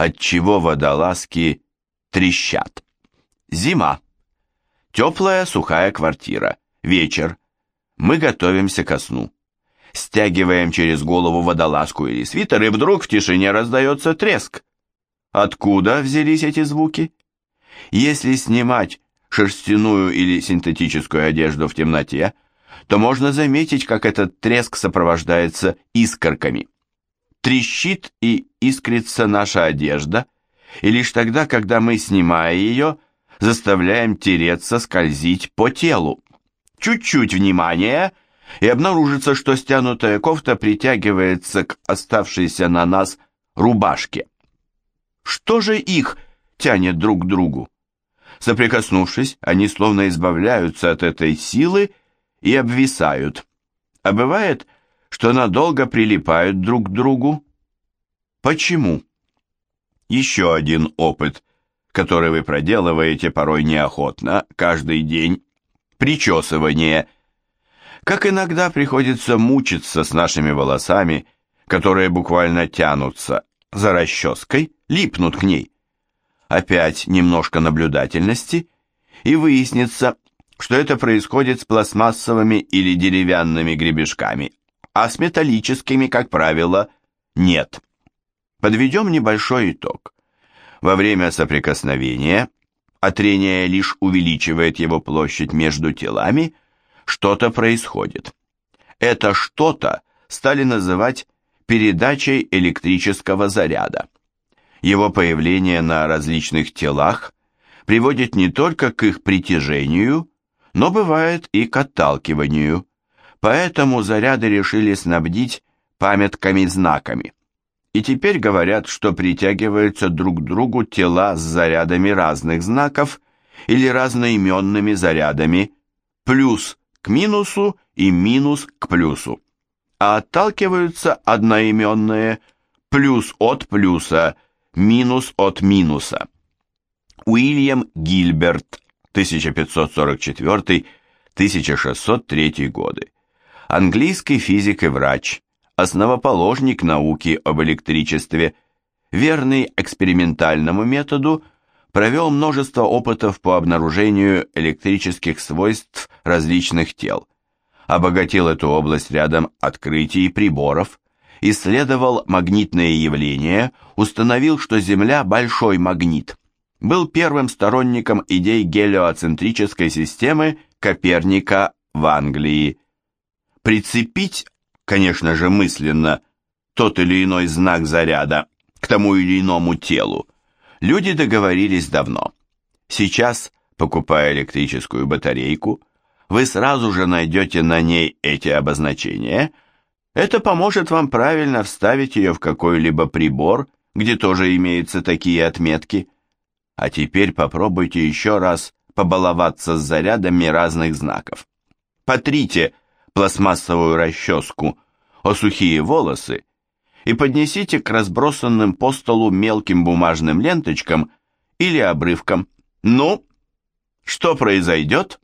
отчего водолазки трещат. Зима. Теплая сухая квартира. Вечер. Мы готовимся ко сну. Стягиваем через голову водолазку или свитер, и вдруг в тишине раздается треск. Откуда взялись эти звуки? Если снимать шерстяную или синтетическую одежду в темноте, то можно заметить, как этот треск сопровождается искорками. Трещит и искрится наша одежда, и лишь тогда, когда мы, снимая ее, заставляем тереться, скользить по телу. Чуть-чуть внимания, и обнаружится, что стянутая кофта притягивается к оставшейся на нас рубашке. Что же их тянет друг к другу? Соприкоснувшись, они словно избавляются от этой силы и обвисают. А бывает, что надолго прилипают друг к другу. Почему? Еще один опыт, который вы проделываете порой неохотно, каждый день. Причесывание. Как иногда приходится мучиться с нашими волосами, которые буквально тянутся за расческой, липнут к ней. Опять немножко наблюдательности, и выяснится, что это происходит с пластмассовыми или деревянными гребешками, а с металлическими, как правило, нет. Подведем небольшой итог. Во время соприкосновения, а трение лишь увеличивает его площадь между телами, что-то происходит. Это что-то стали называть передачей электрического заряда. Его появление на различных телах приводит не только к их притяжению, но бывает и к отталкиванию. Поэтому заряды решили снабдить памятками-знаками. И теперь говорят, что притягиваются друг к другу тела с зарядами разных знаков или разноименными зарядами, плюс к минусу и минус к плюсу. А отталкиваются одноименные плюс от плюса – минус от минуса. Уильям Гильберт, 1544-1603 годы. Английский физик и врач, основоположник науки об электричестве, верный экспериментальному методу, провел множество опытов по обнаружению электрических свойств различных тел, обогатил эту область рядом открытий и приборов, исследовал магнитные явления, установил, что Земля – большой магнит. Был первым сторонником идей гелиоцентрической системы Коперника в Англии. Прицепить, конечно же мысленно, тот или иной знак заряда к тому или иному телу, люди договорились давно. Сейчас, покупая электрическую батарейку, вы сразу же найдете на ней эти обозначения – это поможет вам правильно вставить ее в какой-либо прибор, где тоже имеются такие отметки. А теперь попробуйте еще раз побаловаться с зарядами разных знаков. Потрите пластмассовую расческу о сухие волосы и поднесите к разбросанным по столу мелким бумажным ленточкам или обрывкам. Ну, что произойдет?